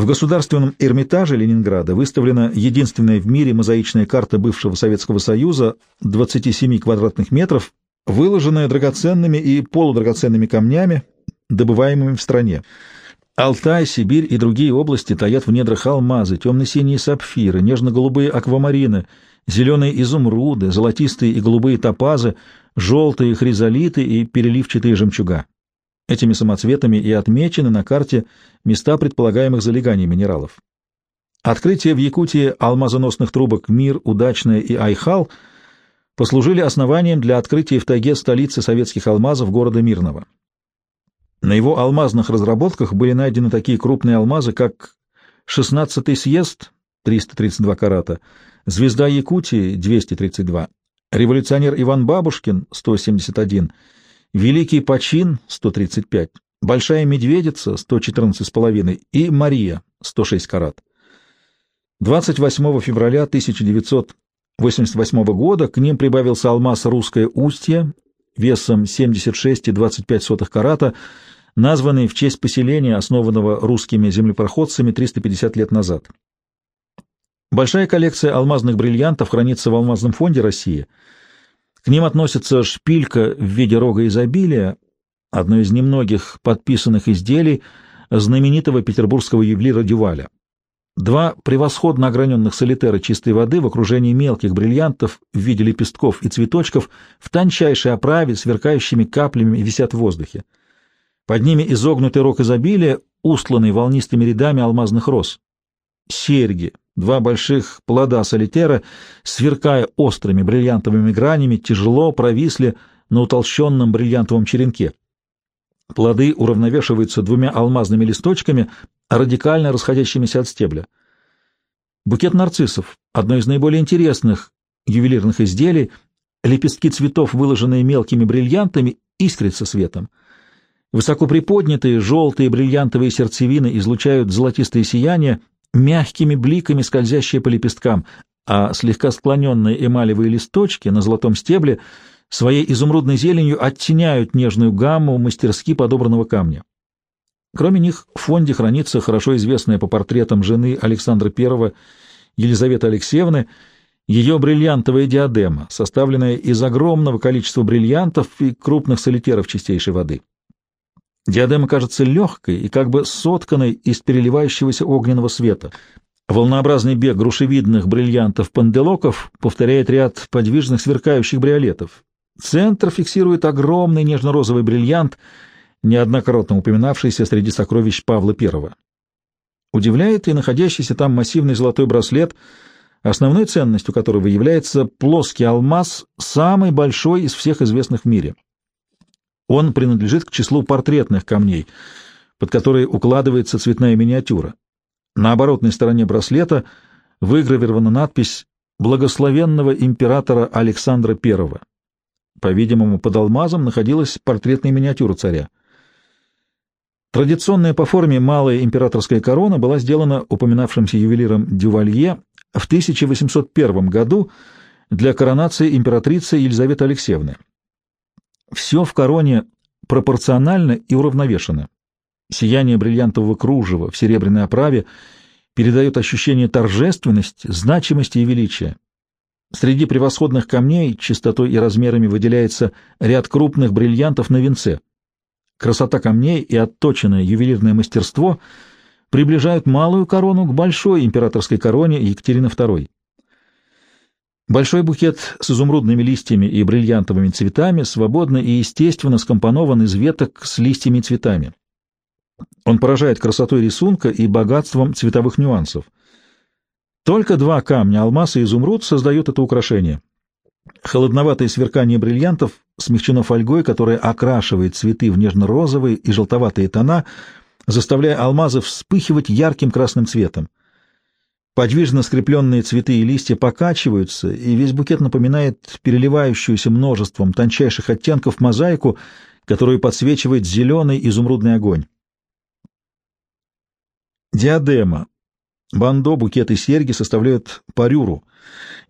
В Государственном Эрмитаже Ленинграда выставлена единственная в мире мозаичная карта бывшего Советского Союза 27 квадратных метров, выложенная драгоценными и полудрагоценными камнями, добываемыми в стране. Алтай, Сибирь и другие области таят в недрах алмазы, темно-синие сапфиры, нежно-голубые аквамарины, зеленые изумруды, золотистые и голубые топазы, желтые хризолиты и переливчатые жемчуга. Этими самоцветами и отмечены на карте места предполагаемых залеганий минералов. Открытие в Якутии алмазоносных трубок «Мир», «Удачная» и «Айхал» послужили основанием для открытия в тайге столицы советских алмазов города Мирного. На его алмазных разработках были найдены такие крупные алмазы, как 16-й съезд 332 карата, звезда Якутии 232, революционер Иван Бабушкин 171 Великий Почин — 135, Большая Медведица — 114,5 и Мария — 106 карат. 28 февраля 1988 года к ним прибавился алмаз «Русское устье» весом 76,25 карата, названный в честь поселения, основанного русскими землепроходцами 350 лет назад. Большая коллекция алмазных бриллиантов хранится в Алмазном фонде России — к ним относятся шпилька в виде рога изобилия, одно из немногих подписанных изделий знаменитого петербургского ювелира Дюваля. Два превосходно ограненных солитера чистой воды в окружении мелких бриллиантов в виде лепестков и цветочков в тончайшей оправе, сверкающими каплями висят в воздухе. Под ними изогнутый рог изобилия, устланный волнистыми рядами алмазных роз. Серьги, Два больших плода солитера, сверкая острыми бриллиантовыми гранями, тяжело провисли на утолщенном бриллиантовом черенке. Плоды уравновешиваются двумя алмазными листочками, радикально расходящимися от стебля. Букет нарциссов — одно из наиболее интересных ювелирных изделий, лепестки цветов, выложенные мелкими бриллиантами, искрятся светом. Высоко приподнятые желтые бриллиантовые сердцевины излучают золотистое сияние, мягкими бликами, скользящие по лепесткам, а слегка склоненные эмалевые листочки на золотом стебле своей изумрудной зеленью оттеняют нежную гамму мастерски подобранного камня. Кроме них в фонде хранится хорошо известная по портретам жены Александра I Елизаветы Алексеевны ее бриллиантовая диадема, составленная из огромного количества бриллиантов и крупных солитеров чистейшей воды. Диадема кажется легкой и как бы сотканной из переливающегося огненного света. Волнообразный бег грушевидных бриллиантов-панделоков повторяет ряд подвижных сверкающих бриолетов. Центр фиксирует огромный нежно-розовый бриллиант, неоднократно упоминавшийся среди сокровищ Павла I. Удивляет и находящийся там массивный золотой браслет, основной ценностью которого является плоский алмаз, самый большой из всех известных в мире. Он принадлежит к числу портретных камней, под которые укладывается цветная миниатюра. На оборотной стороне браслета выгравирована надпись «Благословенного императора Александра I». По-видимому, под алмазом находилась портретная миниатюра царя. Традиционная по форме малая императорская корона была сделана упоминавшимся ювелиром Дювалье в 1801 году для коронации императрицы Елизаветы Алексеевны. Все в короне пропорционально и уравновешено. Сияние бриллиантового кружева в серебряной оправе передает ощущение торжественности, значимости и величия. Среди превосходных камней чистотой и размерами выделяется ряд крупных бриллиантов на венце. Красота камней и отточенное ювелирное мастерство приближают малую корону к большой императорской короне Екатерины II. Большой букет с изумрудными листьями и бриллиантовыми цветами свободно и естественно скомпонован из веток с листьями и цветами. Он поражает красотой рисунка и богатством цветовых нюансов. Только два камня, алмаз и изумруд, создают это украшение. Холодноватое сверкание бриллиантов смягчено фольгой, которая окрашивает цветы в нежно-розовые и желтоватые тона, заставляя алмазы вспыхивать ярким красным цветом. Подвижно скрепленные цветы и листья покачиваются, и весь букет напоминает переливающуюся множеством тончайших оттенков мозаику, которую подсвечивает зеленый изумрудный огонь. Диадема. Бандо, букет и серьги составляют парюру,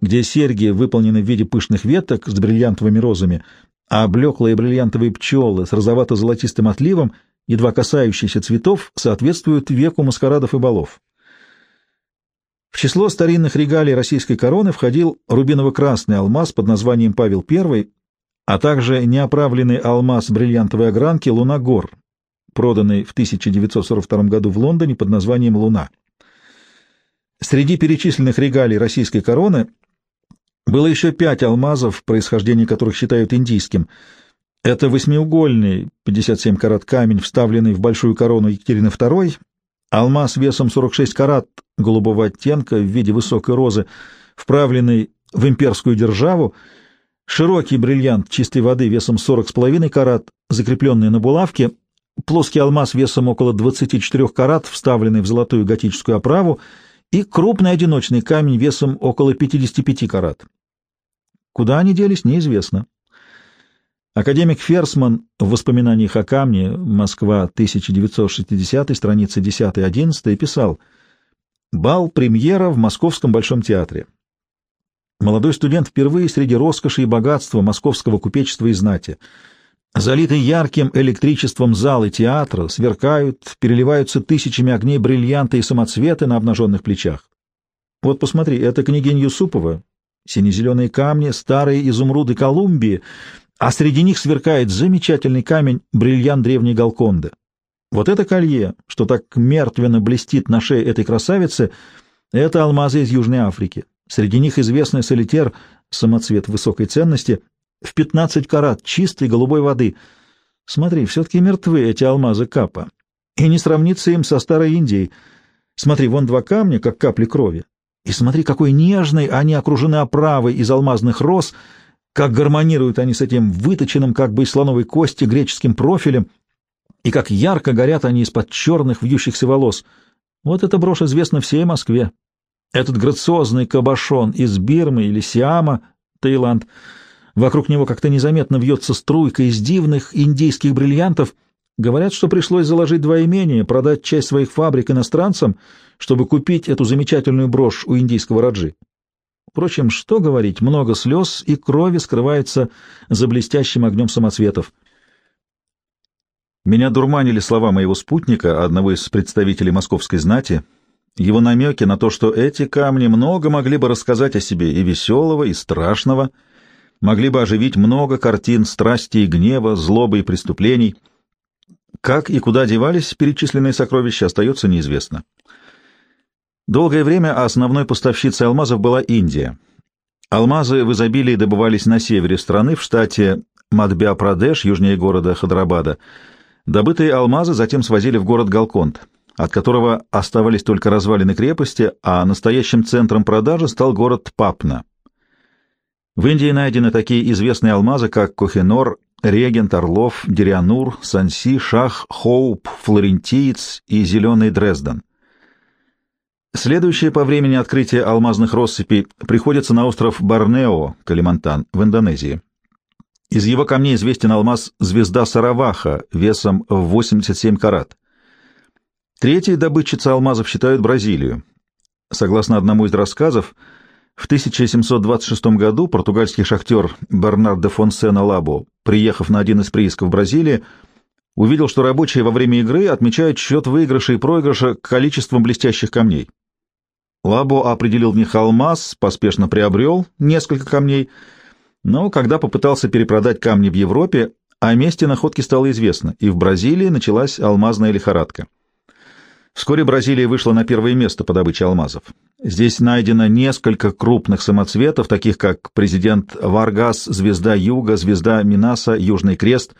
где серьги выполнены в виде пышных веток с бриллиантовыми розами, а блеклые бриллиантовые пчелы с розовато-золотистым отливом едва касающийся цветов, соответствуют веку маскарадов и балов. В число старинных регалий российской короны входил рубиново-красный алмаз под названием Павел I, а также неоправленный алмаз бриллиантовой огранки «Луна гор», проданный в 1942 году в Лондоне под названием «Луна». Среди перечисленных регалий российской короны было еще пять алмазов, происхождение которых считают индийским. Это восьмиугольный 57 карат камень, вставленный в большую корону Екатерины II, алмаз весом 46 карат голубого оттенка в виде высокой розы, вправленный в имперскую державу, широкий бриллиант чистой воды весом 40,5 карат, закрепленный на булавке, плоский алмаз весом около 24 карат, вставленный в золотую готическую оправу, и крупный одиночный камень весом около 55 карат. Куда они делись, неизвестно. Академик Ферсман в воспоминаниях о камне «Москва, 1960», страницы 10-11 писал «Бал премьера в Московском Большом театре. Молодой студент впервые среди роскоши и богатства московского купечества и знати. Залитый ярким электричеством залы театра сверкают, переливаются тысячами огней бриллианты и самоцветы на обнаженных плечах. Вот посмотри, это княгинь Юсупова, сине-зеленые камни, старые изумруды Колумбии, а среди них сверкает замечательный камень бриллиант древней Галконды. Вот это колье, что так мертвенно блестит на шее этой красавицы, это алмазы из Южной Африки. Среди них известный солитер, самоцвет высокой ценности, в 15 карат чистой голубой воды. Смотри, все-таки мертвы эти алмазы капа. И не сравнится им со старой Индией. Смотри, вон два камня, как капли крови. И смотри, какой нежной они окружены оправой из алмазных роз, как гармонируют они с этим выточенным, как бы из слоновой кости, греческим профилем, и как ярко горят они из-под черных вьющихся волос. Вот эта брошь известна всей Москве. Этот грациозный кабошон из Бирмы или Сиама, Таиланд, вокруг него как-то незаметно вьется струйка из дивных индийских бриллиантов — Говорят, что пришлось заложить два имения, продать часть своих фабрик иностранцам, чтобы купить эту замечательную брошь у индийского раджи. Впрочем, что говорить, много слез и крови скрывается за блестящим огнем самоцветов. Меня дурманили слова моего спутника, одного из представителей московской знати, его намеки на то, что эти камни много могли бы рассказать о себе и веселого, и страшного, могли бы оживить много картин страсти и гнева, злобы и преступлений — как и куда девались перечисленные сокровища, остается неизвестно. Долгое время основной поставщицей алмазов была Индия. Алмазы в изобилии добывались на севере страны, в штате Мадбя-Прадеш, южнее города Хадрабада. Добытые алмазы затем свозили в город Галконд, от которого оставались только развалины крепости, а настоящим центром продажи стал город Папна. В Индии найдены такие известные алмазы, как Кохенор, Регент, Орлов, Дерианур, Санси, Шах, Хоуп, Флорентиец и Зеленый Дрезден. Следующее по времени открытие алмазных россыпей приходится на остров Борнео, Калимантан, в Индонезии. Из его камней известен алмаз «Звезда Сараваха» весом в 87 карат. Третьей добытчицей алмазов считают Бразилию. Согласно одному из рассказов, в 1726 году португальский шахтер Бернард де Фонсена Лабо, приехав на один из приисков Бразилии, увидел, что рабочие во время игры отмечают счет выигрыша и проигрыша количеством блестящих камней. Лабо определил в них алмаз, поспешно приобрел несколько камней, но когда попытался перепродать камни в Европе, о месте находки стало известно, и в Бразилии началась алмазная лихорадка. Вскоре Бразилия вышла на первое место по добыче алмазов. Здесь найдено несколько крупных самоцветов, таких как президент Варгас, звезда Юга, звезда Минаса, Южный Крест.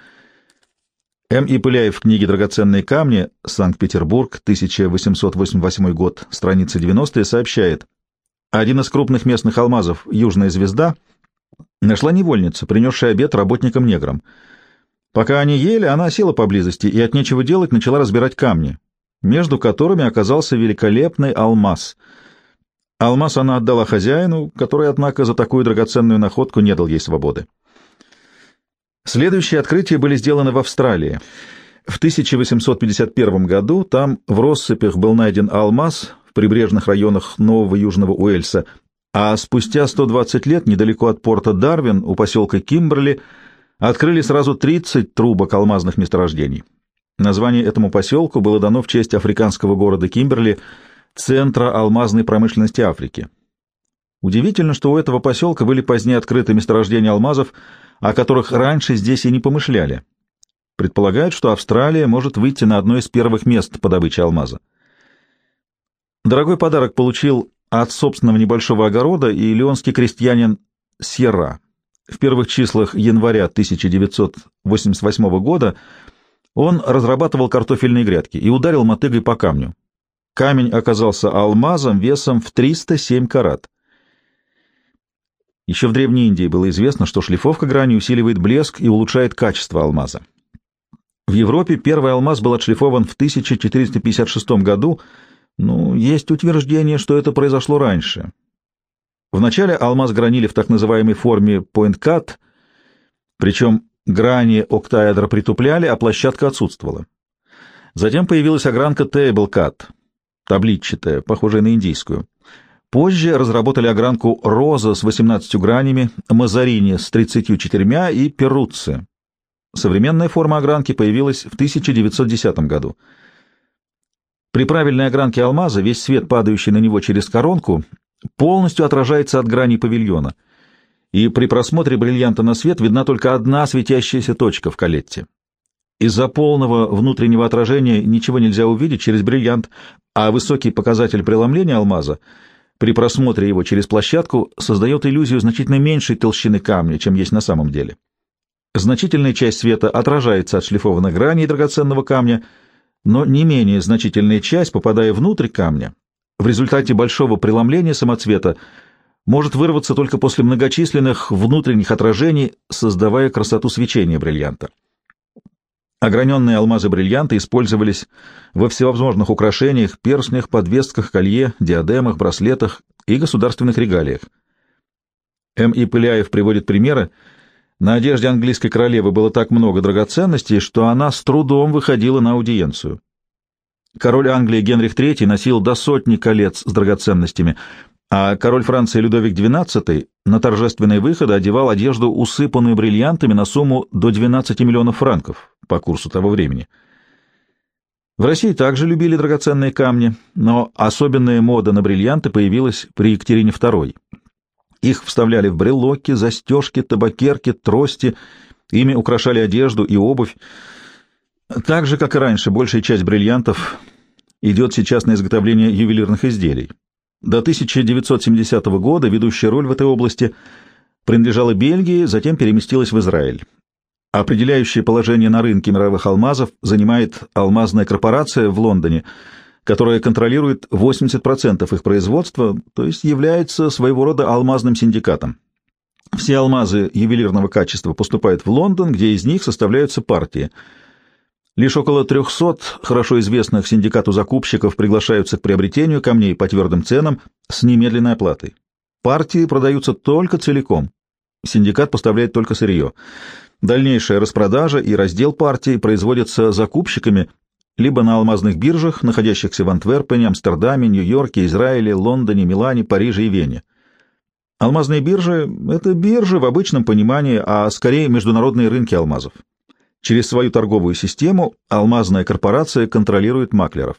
М. И. Пыляев в книге «Драгоценные камни», Санкт-Петербург, 1888 год, страница 90 сообщает, один из крупных местных алмазов, Южная звезда, нашла невольница, принесшая обед работникам-неграм. Пока они ели, она села поблизости и от нечего делать начала разбирать камни, между которыми оказался великолепный алмаз. Алмаз она отдала хозяину, который, однако, за такую драгоценную находку не дал ей свободы. Следующие открытия были сделаны в Австралии. В 1851 году там в россыпях был найден алмаз в прибрежных районах Нового Южного Уэльса, а спустя 120 лет недалеко от порта Дарвин у поселка Кимберли открыли сразу 30 трубок алмазных месторождений. Название этому поселку было дано в честь африканского города Кимберли, центра алмазной промышленности Африки. Удивительно, что у этого поселка были позднее открыты месторождения алмазов, о которых раньше здесь и не помышляли. Предполагают, что Австралия может выйти на одно из первых мест по добыче алмаза. Дорогой подарок получил от собственного небольшого огорода и леонский крестьянин Сьерра. В первых числах января 1988 года он разрабатывал картофельные грядки и ударил мотыгой по камню. Камень оказался алмазом весом в 307 карат. Еще в Древней Индии было известно, что шлифовка грани усиливает блеск и улучшает качество алмаза. В Европе первый алмаз был отшлифован в 1456 году, ну, есть утверждение, что это произошло раньше. Вначале алмаз гранили в так называемой форме point cut, причем грани октаэдра притупляли, а площадка отсутствовала. Затем появилась огранка table cut, табличчатая, похожая на индийскую. Позже разработали огранку роза с 18 гранями, мазарини с 34 и перуцци. Современная форма огранки появилась в 1910 году. При правильной огранке алмаза весь свет, падающий на него через коронку, полностью отражается от грани павильона, и при просмотре бриллианта на свет видна только одна светящаяся точка в калетте. Из-за полного внутреннего отражения ничего нельзя увидеть через бриллиант, а высокий показатель преломления алмаза при просмотре его через площадку создает иллюзию значительно меньшей толщины камня, чем есть на самом деле. Значительная часть света отражается от шлифованных граней драгоценного камня, но не менее значительная часть, попадая внутрь камня, в результате большого преломления самоцвета, может вырваться только после многочисленных внутренних отражений, создавая красоту свечения бриллианта. Ограненные алмазы бриллианта использовались во всевозможных украшениях, перстнях, подвесках, колье, диадемах, браслетах и государственных регалиях. М. И. Пыляев приводит примеры. На одежде английской королевы было так много драгоценностей, что она с трудом выходила на аудиенцию. Король Англии Генрих III носил до сотни колец с драгоценностями, а король Франции Людовик XII на торжественные выходы одевал одежду, усыпанную бриллиантами на сумму до 12 миллионов франков по курсу того времени. В России также любили драгоценные камни, но особенная мода на бриллианты появилась при Екатерине II. Их вставляли в брелоки, застежки, табакерки, трости, ими украшали одежду и обувь. Так же, как и раньше, большая часть бриллиантов идет сейчас на изготовление ювелирных изделий. До 1970 года ведущая роль в этой области принадлежала Бельгии, затем переместилась в Израиль. Определяющее положение на рынке мировых алмазов занимает алмазная корпорация в Лондоне, которая контролирует 80% их производства, то есть является своего рода алмазным синдикатом. Все алмазы ювелирного качества поступают в Лондон, где из них составляются партии. Лишь около 300 хорошо известных синдикату закупщиков приглашаются к приобретению камней по твердым ценам с немедленной оплатой. Партии продаются только целиком. Синдикат поставляет только сырье. Дальнейшая распродажа и раздел партии производятся закупщиками либо на алмазных биржах, находящихся в Антверпене, Амстердаме, Нью-Йорке, Израиле, Лондоне, Милане, Париже и Вене. Алмазные биржи — это биржи в обычном понимании, а скорее международные рынки алмазов. Через свою торговую систему алмазная корпорация контролирует маклеров.